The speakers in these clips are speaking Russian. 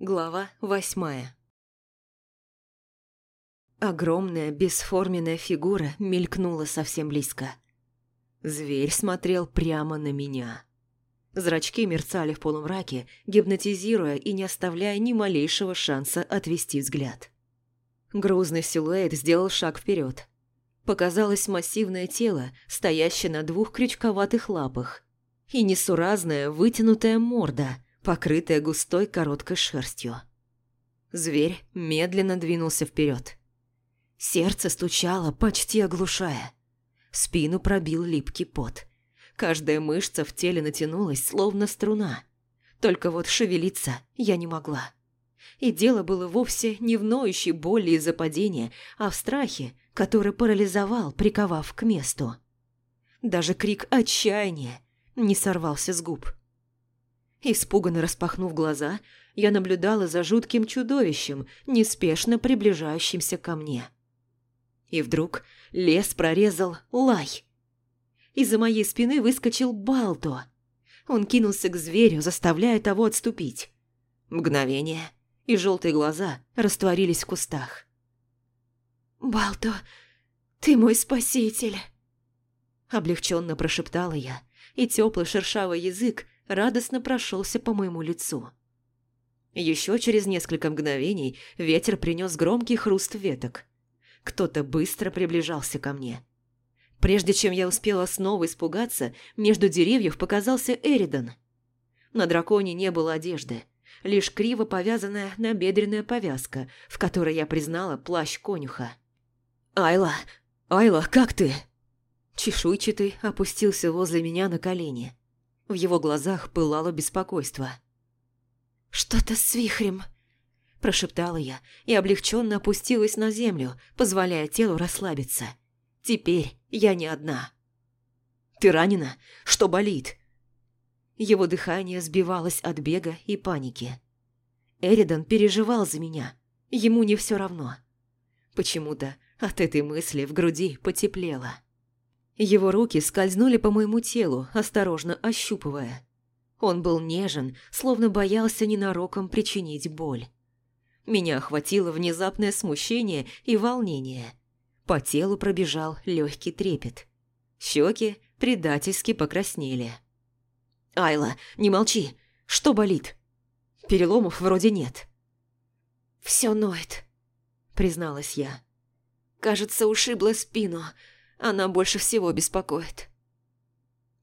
Глава восьмая Огромная бесформенная фигура мелькнула совсем близко. Зверь смотрел прямо на меня. Зрачки мерцали в полумраке, гипнотизируя и не оставляя ни малейшего шанса отвести взгляд. Грузный силуэт сделал шаг вперед. Показалось массивное тело, стоящее на двух крючковатых лапах, и несуразная вытянутая морда – покрытая густой короткой шерстью. Зверь медленно двинулся вперед. Сердце стучало, почти оглушая. Спину пробил липкий пот. Каждая мышца в теле натянулась, словно струна. Только вот шевелиться я не могла. И дело было вовсе не в ноющей боли из-за падения, а в страхе, который парализовал, приковав к месту. Даже крик отчаяния не сорвался с губ. Испуганно распахнув глаза, я наблюдала за жутким чудовищем, неспешно приближающимся ко мне. И вдруг лес прорезал лай. Из-за моей спины выскочил Балто. Он кинулся к зверю, заставляя того отступить. Мгновение, и желтые глаза растворились в кустах. «Балто, ты мой спаситель!» Облегченно прошептала я, и теплый шершавый язык радостно прошелся по моему лицу. Еще через несколько мгновений ветер принес громкий хруст веток. Кто-то быстро приближался ко мне. Прежде чем я успела снова испугаться, между деревьев показался Эридан. На драконе не было одежды, лишь криво повязанная набедренная повязка, в которой я признала плащ конюха. «Айла! Айла, как ты?» Чешуйчатый опустился возле меня на колени. В его глазах пылало беспокойство. «Что-то с вихрем», – прошептала я и облегченно опустилась на землю, позволяя телу расслабиться. «Теперь я не одна». «Ты ранена? Что болит?» Его дыхание сбивалось от бега и паники. Эридан переживал за меня. Ему не все равно. Почему-то от этой мысли в груди потеплело. Его руки скользнули по моему телу, осторожно ощупывая. Он был нежен, словно боялся ненароком причинить боль. Меня охватило внезапное смущение и волнение. По телу пробежал легкий трепет. Щеки предательски покраснели. «Айла, не молчи! Что болит?» «Переломов вроде нет». «Все ноет», — призналась я. «Кажется, ушибла спину, она больше всего беспокоит.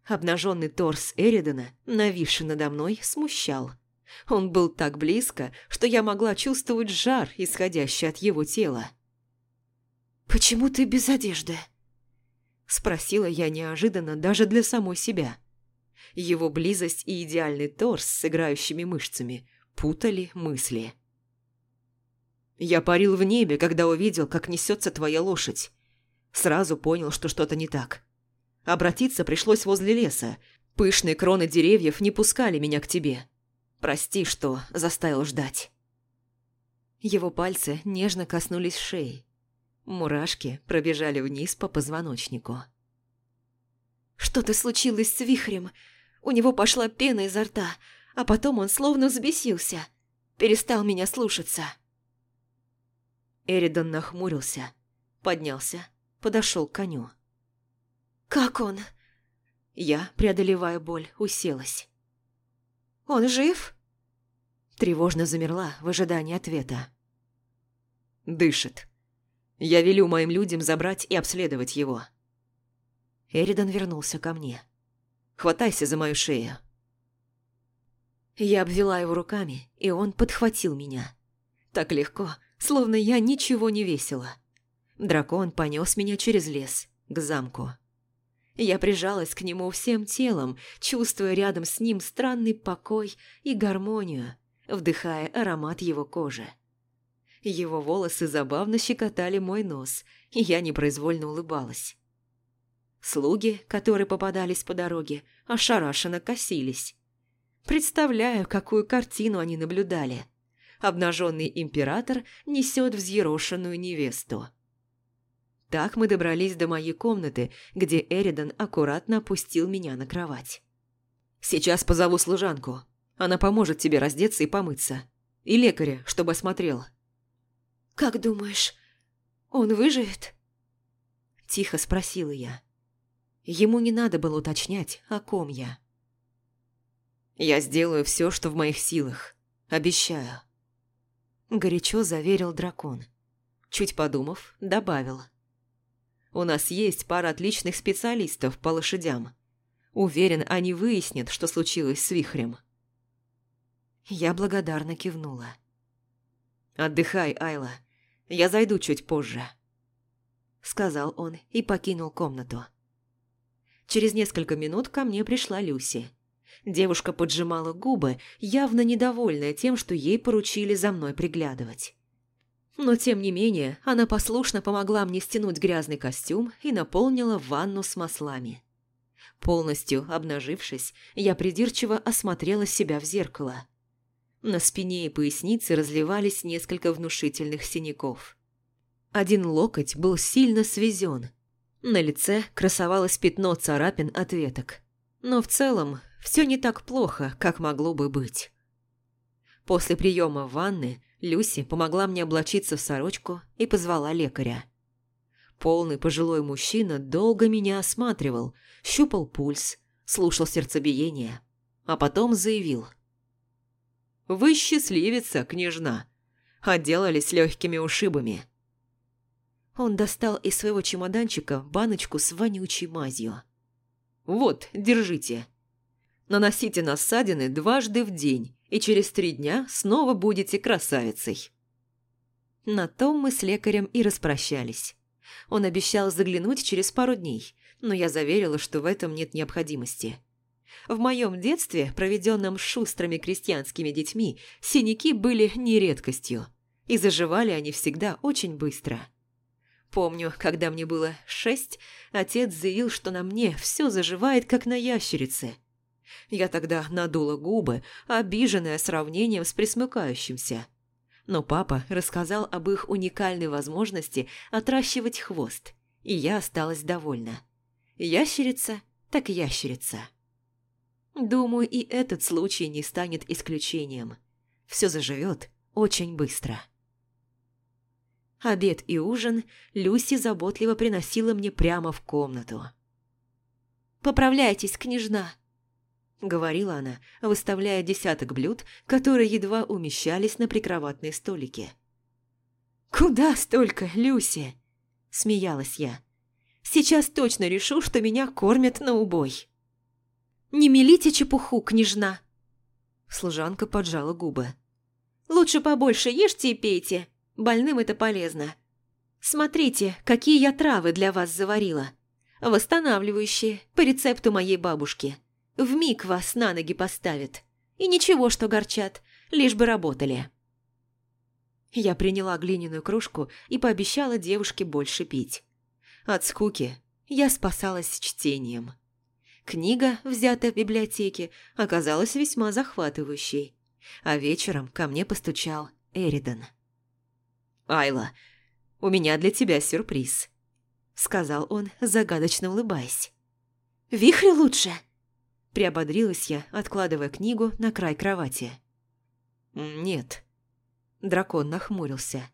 Обнаженный торс Эридана, нависший надо мной, смущал. Он был так близко, что я могла чувствовать жар, исходящий от его тела. «Почему ты без одежды?» Спросила я неожиданно даже для самой себя. Его близость и идеальный торс с играющими мышцами путали мысли. «Я парил в небе, когда увидел, как несется твоя лошадь. Сразу понял, что что-то не так. Обратиться пришлось возле леса. Пышные кроны деревьев не пускали меня к тебе. Прости, что заставил ждать. Его пальцы нежно коснулись шеи. Мурашки пробежали вниз по позвоночнику. «Что-то случилось с вихрем. У него пошла пена изо рта, а потом он словно взбесился. Перестал меня слушаться». Эридон нахмурился, поднялся подошел к коню. «Как он?» Я, преодолевая боль, уселась. «Он жив?» Тревожно замерла в ожидании ответа. «Дышит. Я велю моим людям забрать и обследовать его». Эридан вернулся ко мне. «Хватайся за мою шею». Я обвела его руками, и он подхватил меня. Так легко, словно я ничего не весила. Дракон понес меня через лес, к замку. Я прижалась к нему всем телом, чувствуя рядом с ним странный покой и гармонию, вдыхая аромат его кожи. Его волосы забавно щекотали мой нос, и я непроизвольно улыбалась. Слуги, которые попадались по дороге, ошарашенно косились. Представляю, какую картину они наблюдали. Обнаженный император несет взъерошенную невесту. Так мы добрались до моей комнаты, где Эридан аккуратно опустил меня на кровать. «Сейчас позову служанку. Она поможет тебе раздеться и помыться. И лекаря, чтобы осмотрел». «Как думаешь, он выживет?» Тихо спросила я. Ему не надо было уточнять, о ком я. «Я сделаю все, что в моих силах. Обещаю». Горячо заверил дракон. Чуть подумав, добавил. «У нас есть пара отличных специалистов по лошадям. Уверен, они выяснят, что случилось с вихрем». Я благодарно кивнула. «Отдыхай, Айла. Я зайду чуть позже», — сказал он и покинул комнату. Через несколько минут ко мне пришла Люси. Девушка поджимала губы, явно недовольная тем, что ей поручили за мной приглядывать. Но, тем не менее, она послушно помогла мне стянуть грязный костюм и наполнила ванну с маслами. Полностью обнажившись, я придирчиво осмотрела себя в зеркало. На спине и пояснице разливались несколько внушительных синяков. Один локоть был сильно свезен. На лице красовалось пятно царапин от веток. Но в целом все не так плохо, как могло бы быть. После приема ванны Люси помогла мне облачиться в сорочку и позвала лекаря. Полный пожилой мужчина долго меня осматривал, щупал пульс, слушал сердцебиение, а потом заявил – вы счастливица, княжна. Отделались легкими ушибами. Он достал из своего чемоданчика баночку с вонючей мазью. «Вот, держите. Наносите на ссадины дважды в день, и через три дня снова будете красавицей». На том мы с лекарем и распрощались. Он обещал заглянуть через пару дней, но я заверила, что в этом нет необходимости. В моем детстве, проведенном шустрыми крестьянскими детьми, синяки были не редкостью, и заживали они всегда очень быстро. Помню, когда мне было шесть, отец заявил, что на мне все заживает, как на ящерице. Я тогда надула губы, обиженная сравнением с присмыкающимся. Но папа рассказал об их уникальной возможности отращивать хвост, и я осталась довольна. Ящерица так ящерица. Думаю, и этот случай не станет исключением. Все заживет очень быстро. Обед и ужин Люси заботливо приносила мне прямо в комнату. «Поправляйтесь, княжна!» — говорила она, выставляя десяток блюд, которые едва умещались на прикроватные столики. «Куда столько, Люси?» – смеялась я. «Сейчас точно решу, что меня кормят на убой». «Не мелите чепуху, княжна!» Служанка поджала губы. «Лучше побольше ешьте и пейте. Больным это полезно. Смотрите, какие я травы для вас заварила. Восстанавливающие, по рецепту моей бабушки. Вмиг вас на ноги поставят. И ничего, что горчат, лишь бы работали». Я приняла глиняную кружку и пообещала девушке больше пить. От скуки я спасалась чтением. Книга, взятая в библиотеке, оказалась весьма захватывающей. А вечером ко мне постучал Эридан. «Айла, у меня для тебя сюрприз», — сказал он, загадочно улыбаясь. «Вихрь лучше?» — приободрилась я, откладывая книгу на край кровати. «Нет». Дракон нахмурился.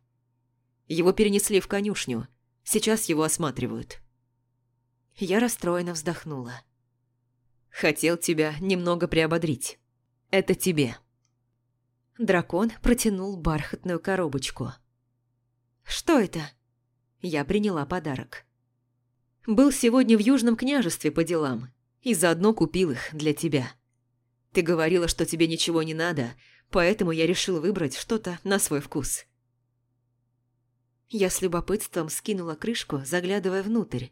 Его перенесли в конюшню. Сейчас его осматривают. Я расстроенно вздохнула. Хотел тебя немного приободрить. Это тебе». Дракон протянул бархатную коробочку. «Что это?» Я приняла подарок. «Был сегодня в Южном княжестве по делам, и заодно купил их для тебя. Ты говорила, что тебе ничего не надо, поэтому я решил выбрать что-то на свой вкус». Я с любопытством скинула крышку, заглядывая внутрь,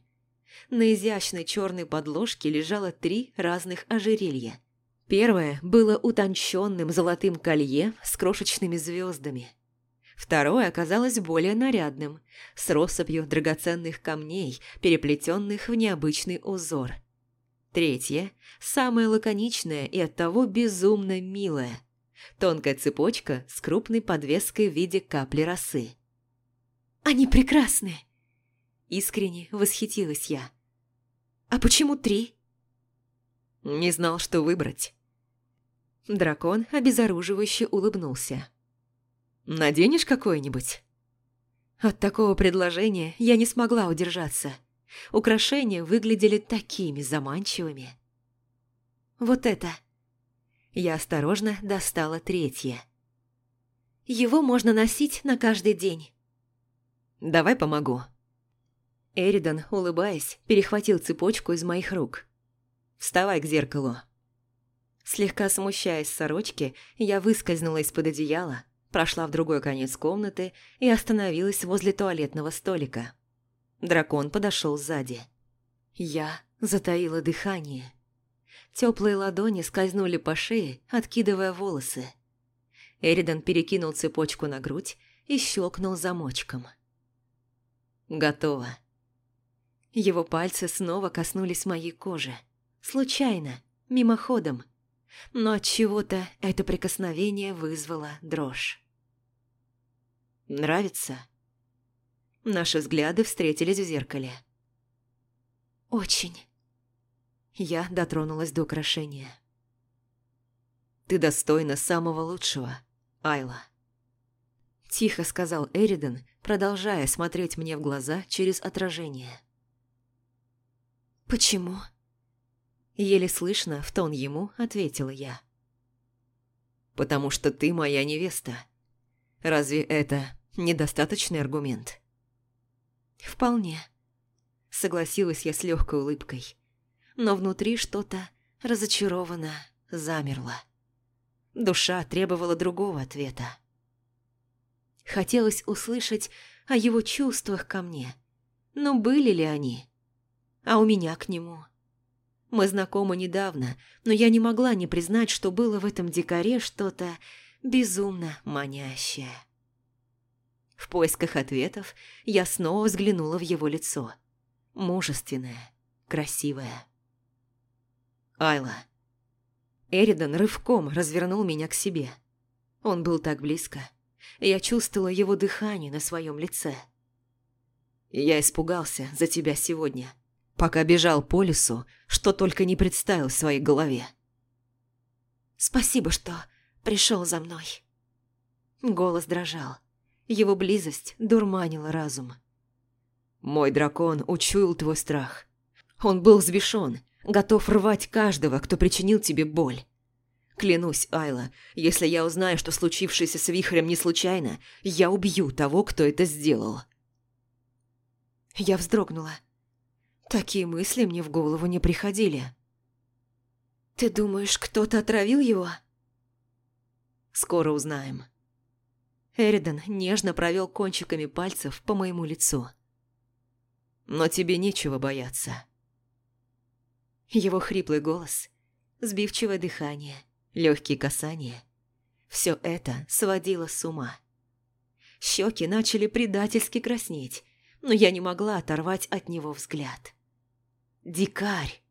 на изящной черной подложке лежало три разных ожерелья. Первое было утонченным золотым колье с крошечными звездами. Второе оказалось более нарядным, с россыпью драгоценных камней, переплетенных в необычный узор. Третье – самое лаконичное и оттого безумно милое. Тонкая цепочка с крупной подвеской в виде капли росы. «Они прекрасны!» Искренне восхитилась я. «А почему три?» Не знал, что выбрать. Дракон обезоруживающе улыбнулся. Наденешь какое-нибудь?» От такого предложения я не смогла удержаться. Украшения выглядели такими заманчивыми. Вот это. Я осторожно достала третье. Его можно носить на каждый день. «Давай помогу». Эридан, улыбаясь, перехватил цепочку из моих рук. «Вставай к зеркалу». Слегка смущаясь сорочки, я выскользнула из-под одеяла, прошла в другой конец комнаты и остановилась возле туалетного столика. Дракон подошел сзади. Я затаила дыхание. Теплые ладони скользнули по шее, откидывая волосы. Эридан перекинул цепочку на грудь и щелкнул замочком. Готово. Его пальцы снова коснулись моей кожи. Случайно, мимоходом. Но от чего-то это прикосновение вызвало дрожь. Нравится? Наши взгляды встретились в зеркале. Очень. Я дотронулась до украшения. Ты достойна самого лучшего, Айла. Тихо сказал Эриден, продолжая смотреть мне в глаза через отражение. «Почему?» Еле слышно, в тон ему ответила я. «Потому что ты моя невеста. Разве это недостаточный аргумент?» «Вполне», — согласилась я с легкой улыбкой. Но внутри что-то разочарованно замерло. Душа требовала другого ответа. Хотелось услышать о его чувствах ко мне. Но были ли они? А у меня к нему? Мы знакомы недавно, но я не могла не признать, что было в этом дикаре что-то безумно манящее. В поисках ответов я снова взглянула в его лицо. Мужественное, красивое. «Айла». Эридан рывком развернул меня к себе. Он был так близко. Я чувствовала его дыхание на своем лице. Я испугался за тебя сегодня, пока бежал по лесу, что только не представил в своей голове. «Спасибо, что пришел за мной». Голос дрожал. Его близость дурманила разум. Мой дракон учуял твой страх. Он был взбешен, готов рвать каждого, кто причинил тебе боль. Клянусь, Айла, если я узнаю, что случившееся с Вихрем не случайно, я убью того, кто это сделал. Я вздрогнула. Такие мысли мне в голову не приходили. «Ты думаешь, кто-то отравил его?» «Скоро узнаем». Эридан нежно провел кончиками пальцев по моему лицу. «Но тебе нечего бояться». Его хриплый голос, сбивчивое дыхание, легкие касания – все это сводило с ума. Щеки начали предательски краснеть, но я не могла оторвать от него взгляд. Дикарь,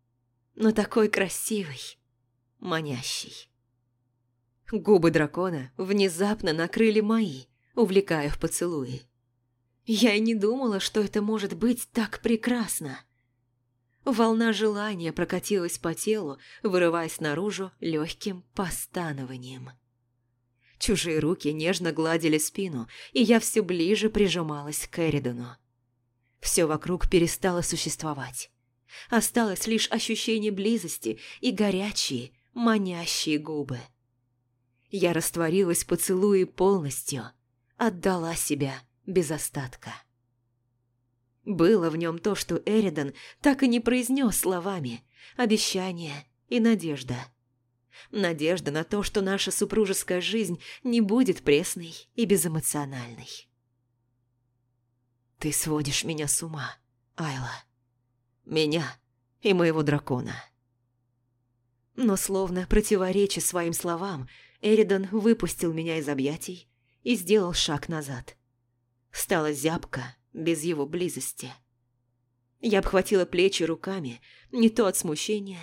но такой красивый, манящий. Губы дракона внезапно накрыли мои, увлекая в поцелуи. Я и не думала, что это может быть так прекрасно. Волна желания прокатилась по телу, вырываясь наружу легким постанованием. Чужие руки нежно гладили спину, и я все ближе прижималась к Эридону. Все вокруг перестало существовать. Осталось лишь ощущение близости и горячие, манящие губы. Я растворилась в поцелуе полностью, отдала себя без остатка. Было в нем то, что Эридан так и не произнес словами, обещание и надежда. Надежда на то, что наша супружеская жизнь не будет пресной и безэмоциональной. «Ты сводишь меня с ума, Айла. Меня и моего дракона». Но словно противореча своим словам, Эридан выпустил меня из объятий и сделал шаг назад. Стало зябко без его близости. Я обхватила плечи руками, не то от смущения,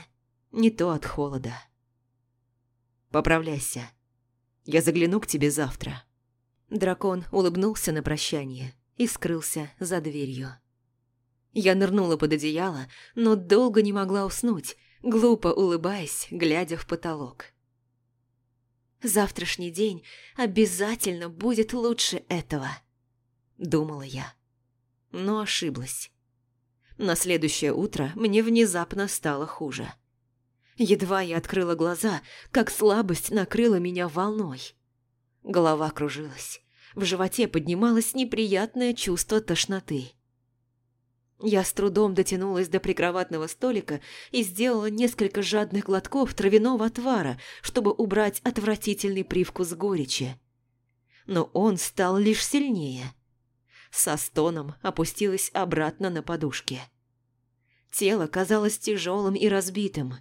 не то от холода. «Поправляйся. Я загляну к тебе завтра». Дракон улыбнулся на прощание и скрылся за дверью. Я нырнула под одеяло, но долго не могла уснуть, глупо улыбаясь, глядя в потолок. Завтрашний день обязательно будет лучше этого, думала я. Но ошиблась. На следующее утро мне внезапно стало хуже. Едва я открыла глаза, как слабость накрыла меня волной. Голова кружилась. В животе поднималось неприятное чувство тошноты. Я с трудом дотянулась до прикроватного столика и сделала несколько жадных глотков травяного отвара, чтобы убрать отвратительный привкус горечи. Но он стал лишь сильнее. Со стоном опустилась обратно на подушки. Тело казалось тяжелым и разбитым.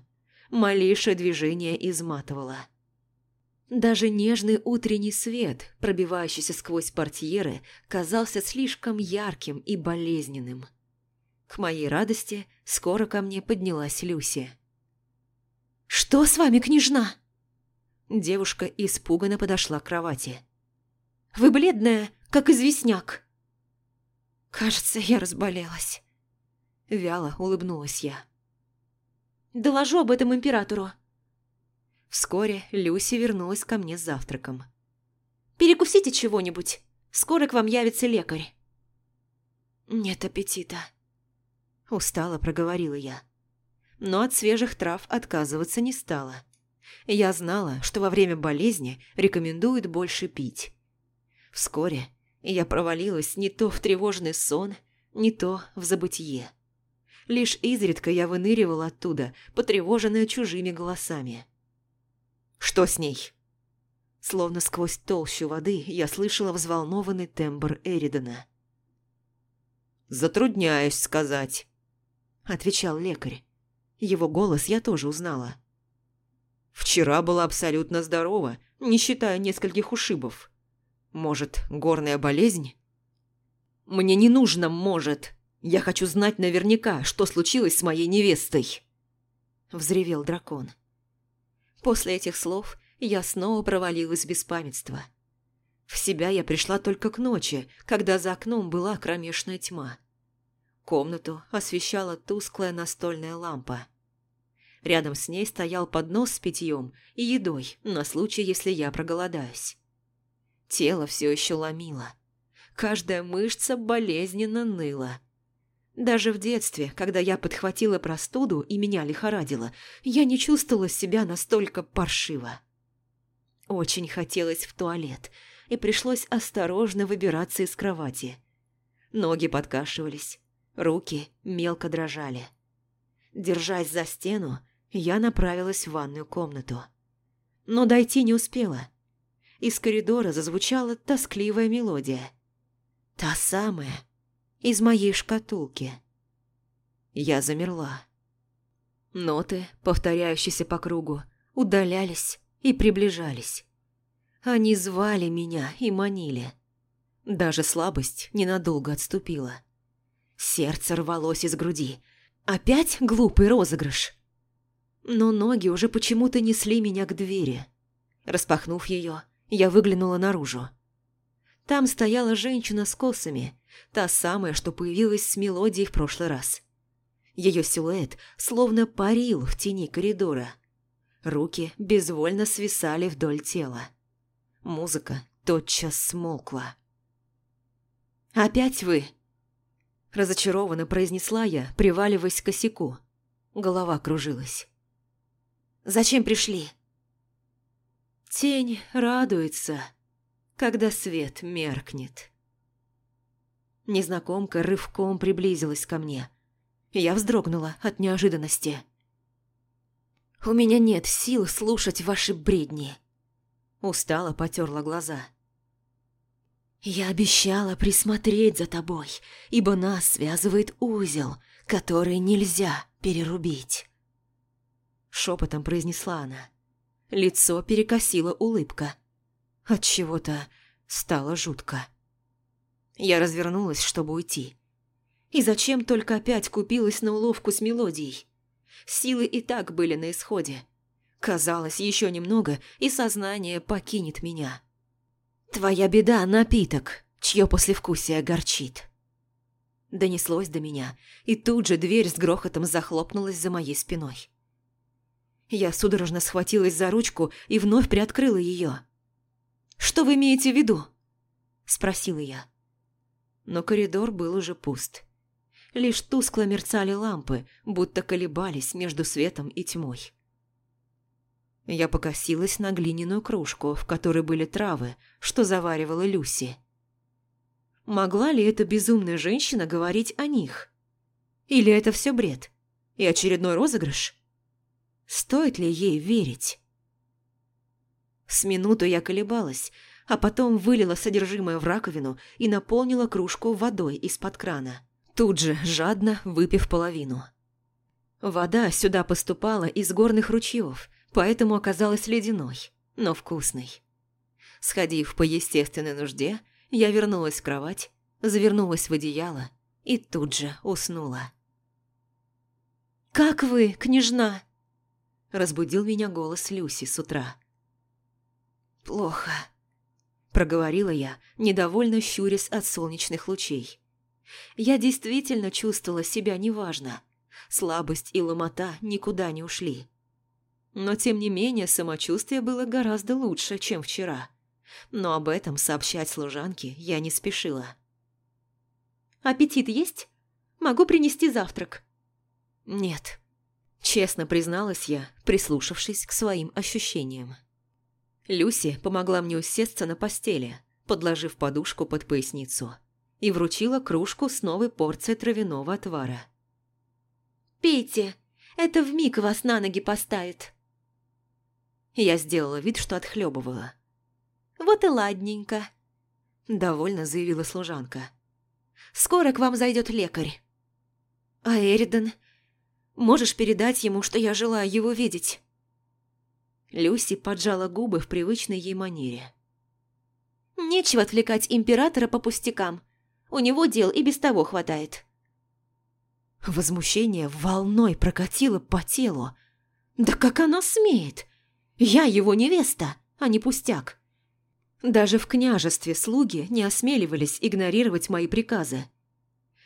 Малейшее движение изматывало. Даже нежный утренний свет, пробивающийся сквозь портьеры, казался слишком ярким и болезненным. К моей радости скоро ко мне поднялась Люси. «Что с вами, княжна?» Девушка испуганно подошла к кровати. «Вы бледная, как известняк». «Кажется, я разболелась». Вяло улыбнулась я. «Доложу об этом императору». Вскоре Люси вернулась ко мне с завтраком. «Перекусите чего-нибудь. Скоро к вам явится лекарь». «Нет аппетита», Устало проговорила я. Но от свежих трав отказываться не стала. Я знала, что во время болезни рекомендуют больше пить. Вскоре я провалилась не то в тревожный сон, не то в забытье. Лишь изредка я выныривала оттуда, потревоженная чужими голосами. «Что с ней?» Словно сквозь толщу воды я слышала взволнованный тембр Эридона. «Затрудняюсь сказать отвечал лекарь. Его голос я тоже узнала. Вчера была абсолютно здорова, не считая нескольких ушибов. Может, горная болезнь? Мне не нужно «может». Я хочу знать наверняка, что случилось с моей невестой. Взревел дракон. После этих слов я снова провалилась в беспамятство. В себя я пришла только к ночи, когда за окном была кромешная тьма. Комнату освещала тусклая настольная лампа. Рядом с ней стоял поднос с питьем и едой на случай, если я проголодаюсь. Тело все еще ломило. Каждая мышца болезненно ныла. Даже в детстве, когда я подхватила простуду и меня лихорадило, я не чувствовала себя настолько паршиво. Очень хотелось в туалет, и пришлось осторожно выбираться из кровати. Ноги подкашивались, Руки мелко дрожали. Держась за стену, я направилась в ванную комнату. Но дойти не успела. Из коридора зазвучала тоскливая мелодия. Та самая, из моей шкатулки. Я замерла. Ноты, повторяющиеся по кругу, удалялись и приближались. Они звали меня и манили. Даже слабость ненадолго отступила. Сердце рвалось из груди. Опять глупый розыгрыш. Но ноги уже почему-то несли меня к двери. Распахнув ее, я выглянула наружу. Там стояла женщина с косами, та самая, что появилась с мелодией в прошлый раз. Ее силуэт словно парил в тени коридора. Руки безвольно свисали вдоль тела. Музыка тотчас смолкла. «Опять вы?» Разочарованно произнесла я, приваливаясь к косяку. Голова кружилась. «Зачем пришли?» Тень радуется, когда свет меркнет. Незнакомка рывком приблизилась ко мне. Я вздрогнула от неожиданности. «У меня нет сил слушать ваши бредни». Устала потерла глаза. «Я обещала присмотреть за тобой, ибо нас связывает узел, который нельзя перерубить». Шепотом произнесла она. Лицо перекосила улыбка. От чего-то стало жутко. Я развернулась, чтобы уйти. И зачем только опять купилась на уловку с мелодией? Силы и так были на исходе. Казалось, еще немного, и сознание покинет меня. «Твоя беда – напиток, чье послевкусие горчит». Донеслось до меня, и тут же дверь с грохотом захлопнулась за моей спиной. Я судорожно схватилась за ручку и вновь приоткрыла ее. «Что вы имеете в виду?» – спросила я. Но коридор был уже пуст. Лишь тускло мерцали лампы, будто колебались между светом и тьмой. Я покосилась на глиняную кружку, в которой были травы, что заваривала Люси. Могла ли эта безумная женщина говорить о них? Или это все бред? И очередной розыгрыш? Стоит ли ей верить? С минуту я колебалась, а потом вылила содержимое в раковину и наполнила кружку водой из-под крана, тут же жадно выпив половину. Вода сюда поступала из горных ручьев, поэтому оказалась ледяной, но вкусной. Сходив по естественной нужде, я вернулась в кровать, завернулась в одеяло и тут же уснула. «Как вы, княжна?» Разбудил меня голос Люси с утра. «Плохо», – проговорила я, недовольно щурясь от солнечных лучей. Я действительно чувствовала себя неважно. Слабость и ломота никуда не ушли. Но, тем не менее, самочувствие было гораздо лучше, чем вчера. Но об этом сообщать служанке я не спешила. «Аппетит есть? Могу принести завтрак?» «Нет», – честно призналась я, прислушавшись к своим ощущениям. Люси помогла мне усесться на постели, подложив подушку под поясницу, и вручила кружку с новой порцией травяного отвара. «Пейте, это вмиг вас на ноги поставит», я сделала вид, что отхлебывала. «Вот и ладненько», – довольно заявила служанка. «Скоро к вам зайдет лекарь». «А Эридан? Можешь передать ему, что я желаю его видеть?» Люси поджала губы в привычной ей манере. «Нечего отвлекать императора по пустякам. У него дел и без того хватает». Возмущение волной прокатило по телу. «Да как она смеет? Я его невеста, а не пустяк. Даже в княжестве слуги не осмеливались игнорировать мои приказы.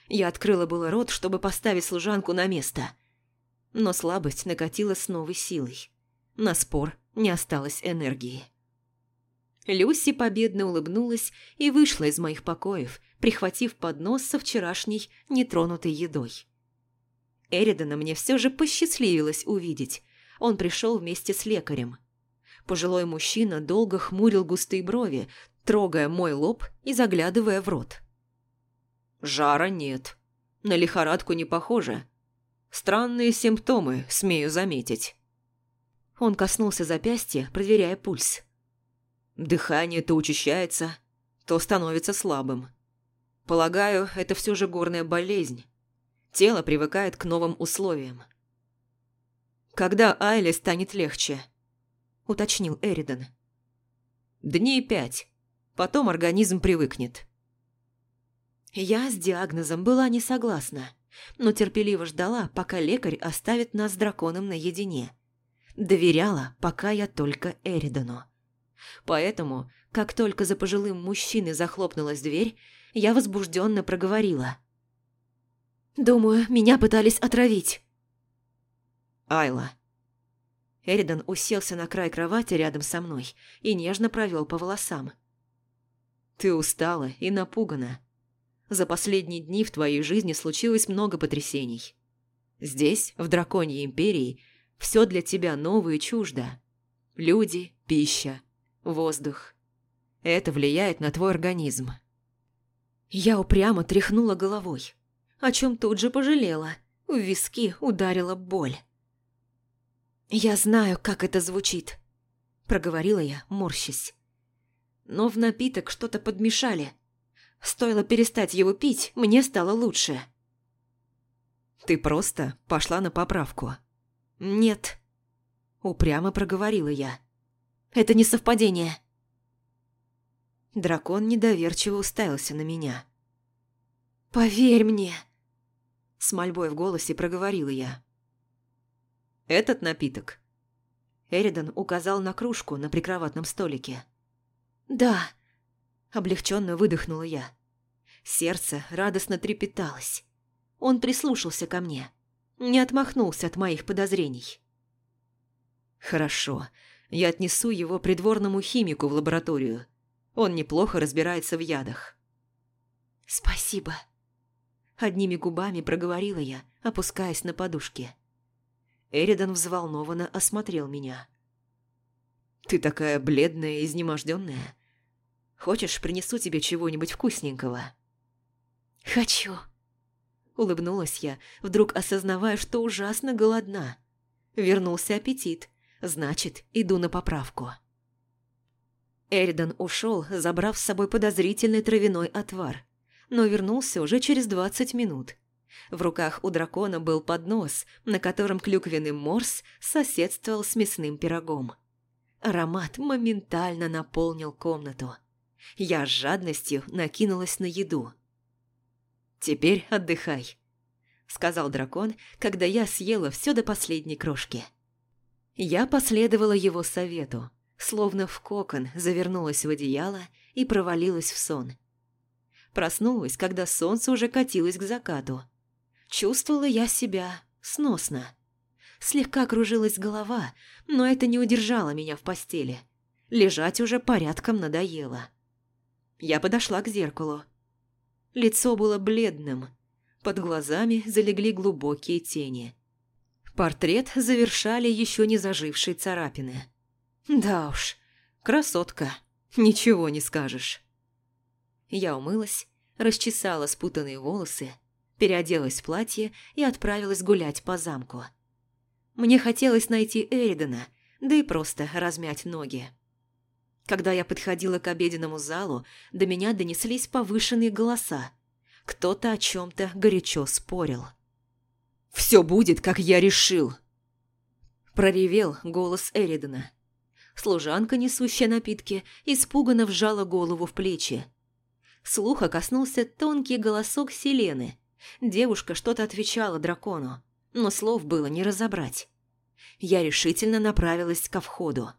Я открыла было рот, чтобы поставить служанку на место. Но слабость накатила с новой силой. На спор не осталось энергии. Люси победно улыбнулась и вышла из моих покоев, прихватив поднос со вчерашней нетронутой едой. Эридана мне все же посчастливилось увидеть. Он пришел вместе с лекарем. Пожилой мужчина долго хмурил густые брови, трогая мой лоб и заглядывая в рот. «Жара нет. На лихорадку не похоже. Странные симптомы, смею заметить». Он коснулся запястья, проверяя пульс. Дыхание то учащается, то становится слабым. Полагаю, это все же горная болезнь. Тело привыкает к новым условиям. Когда Айле станет легче –– уточнил Эридан. «Дней пять. Потом организм привыкнет». Я с диагнозом была не согласна, но терпеливо ждала, пока лекарь оставит нас с драконом наедине. Доверяла, пока я только Эридану. Поэтому, как только за пожилым мужчиной захлопнулась дверь, я возбужденно проговорила. «Думаю, меня пытались отравить». «Айла, Эридан уселся на край кровати рядом со мной и нежно провел по волосам. «Ты устала и напугана. За последние дни в твоей жизни случилось много потрясений. Здесь, в Драконьей Империи, все для тебя новое и чуждо. Люди, пища, воздух. Это влияет на твой организм». Я упрямо тряхнула головой, о чем тут же пожалела. В виски ударила боль. «Я знаю, как это звучит», – проговорила я, морщась. Но в напиток что-то подмешали. Стоило перестать его пить, мне стало лучше. «Ты просто пошла на поправку». «Нет», – упрямо проговорила я. «Это не совпадение». Дракон недоверчиво уставился на меня. «Поверь мне», – с мольбой в голосе проговорила я. Этот напиток?» Эридан указал на кружку на прикроватном столике. «Да», – облегченно выдохнула я. Сердце радостно трепеталось. Он прислушался ко мне, не отмахнулся от моих подозрений. «Хорошо. Я отнесу его придворному химику в лабораторию. Он неплохо разбирается в ядах». «Спасибо». Одними губами проговорила я, опускаясь на подушке. Эридан взволнованно осмотрел меня. «Ты такая бледная и изнеможденная. Хочешь, принесу тебе чего-нибудь вкусненького?» «Хочу!» Улыбнулась я, вдруг осознавая, что ужасно голодна. Вернулся аппетит, значит, иду на поправку. Эридан ушел, забрав с собой подозрительный травяной отвар, но вернулся уже через двадцать минут. В руках у дракона был поднос, на котором клюквенный морс соседствовал с мясным пирогом. Аромат моментально наполнил комнату. Я с жадностью накинулась на еду – «Теперь отдыхай», – сказал дракон, когда я съела все до последней крошки. Я последовала его совету, словно в кокон завернулась в одеяло и провалилась в сон. Проснулась, когда солнце уже катилось к закату. Чувствовала я себя сносно. Слегка кружилась голова, но это не удержало меня в постели. Лежать уже порядком надоело. Я подошла к зеркалу. Лицо было бледным. Под глазами залегли глубокие тени. Портрет завершали еще не зажившие царапины. Да уж, красотка, ничего не скажешь. Я умылась, расчесала спутанные волосы, переоделась в платье и отправилась гулять по замку. Мне хотелось найти Эридана, да и просто размять ноги. Когда я подходила к обеденному залу, до меня донеслись повышенные голоса. Кто-то о чем-то горячо спорил. «Все будет, как я решил!» Проревел голос Эридана. Служанка, несущая напитки, испуганно вжала голову в плечи. Слуха коснулся тонкий голосок Селены. Девушка что-то отвечала дракону, но слов было не разобрать. Я решительно направилась ко входу.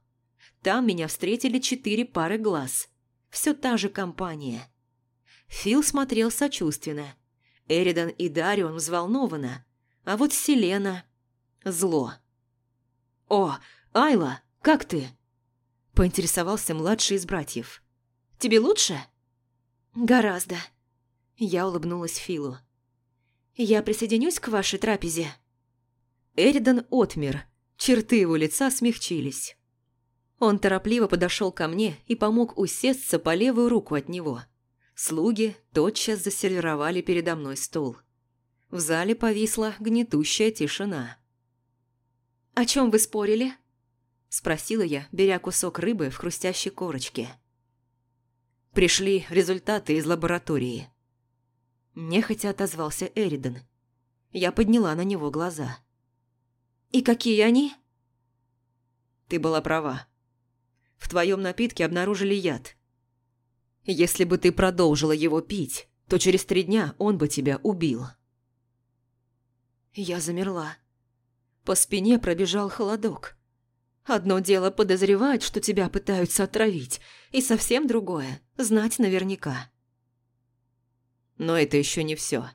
Там меня встретили четыре пары глаз. Все та же компания. Фил смотрел сочувственно. Эридан и Дарион взволнованно. А вот Селена... Зло. «О, Айла, как ты?» Поинтересовался младший из братьев. «Тебе лучше?» «Гораздо». Я улыбнулась Филу. «Я присоединюсь к вашей трапезе». Эридан отмер. Черты его лица смягчились. Он торопливо подошел ко мне и помог усесться по левую руку от него. Слуги тотчас засервировали передо мной стол. В зале повисла гнетущая тишина. «О чем вы спорили?» – спросила я, беря кусок рыбы в хрустящей корочке. Пришли результаты из лаборатории. Нехотя отозвался Эридан. Я подняла на него глаза. «И какие они?» «Ты была права. В твоем напитке обнаружили яд. Если бы ты продолжила его пить, то через три дня он бы тебя убил. Я замерла. По спине пробежал холодок. Одно дело подозревать, что тебя пытаются отравить, и совсем другое – знать наверняка. Но это еще не все.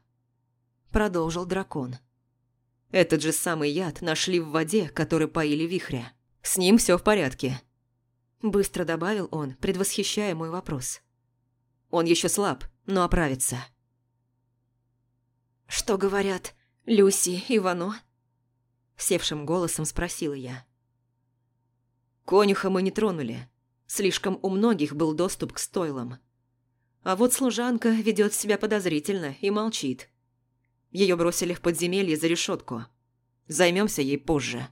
Продолжил дракон. Этот же самый яд нашли в воде, который поили вихря. С ним все в порядке. Быстро добавил он, предвосхищая мой вопрос. Он еще слаб, но оправится. «Что говорят Люси и Вано?» Севшим голосом спросила я. Конюха мы не тронули. Слишком у многих был доступ к стойлам. А вот служанка ведет себя подозрительно и молчит. Ее бросили в подземелье за решетку. Займемся ей позже.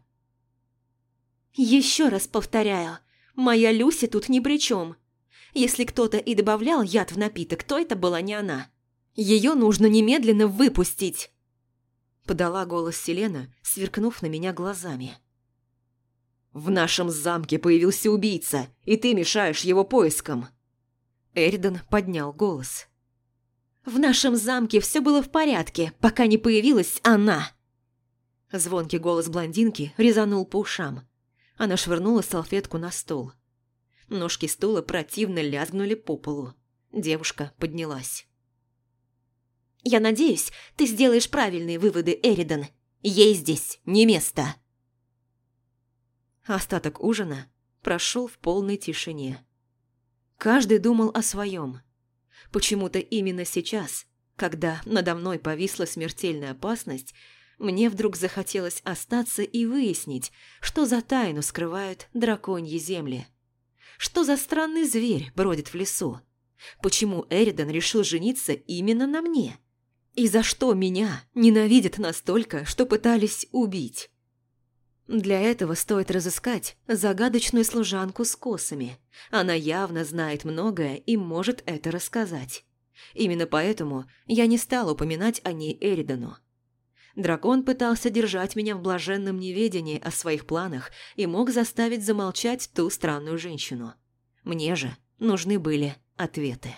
Еще раз повторяю, Моя Люси тут ни при чем. Если кто-то и добавлял яд в напиток, то это была не она. Ее нужно немедленно выпустить. Подала голос Селена, сверкнув на меня глазами. «В нашем замке появился убийца, и ты мешаешь его поискам!» Эридан поднял голос. «В нашем замке все было в порядке, пока не появилась она!» Звонкий голос блондинки резанул по ушам. Она швырнула салфетку на стол. Ножки стула противно лязгнули по полу. Девушка поднялась. «Я надеюсь, ты сделаешь правильные выводы, Эридан. Ей здесь не место». Остаток ужина прошел в полной тишине. Каждый думал о своем. Почему-то именно сейчас, когда надо мной повисла смертельная опасность, мне вдруг захотелось остаться и выяснить, что за тайну скрывают драконьи земли. Что за странный зверь бродит в лесу? Почему Эридан решил жениться именно на мне? И за что меня ненавидят настолько, что пытались убить? Для этого стоит разыскать загадочную служанку с косами. Она явно знает многое и может это рассказать. Именно поэтому я не стала упоминать о ней Эридану. Дракон пытался держать меня в блаженном неведении о своих планах и мог заставить замолчать ту странную женщину. Мне же нужны были ответы.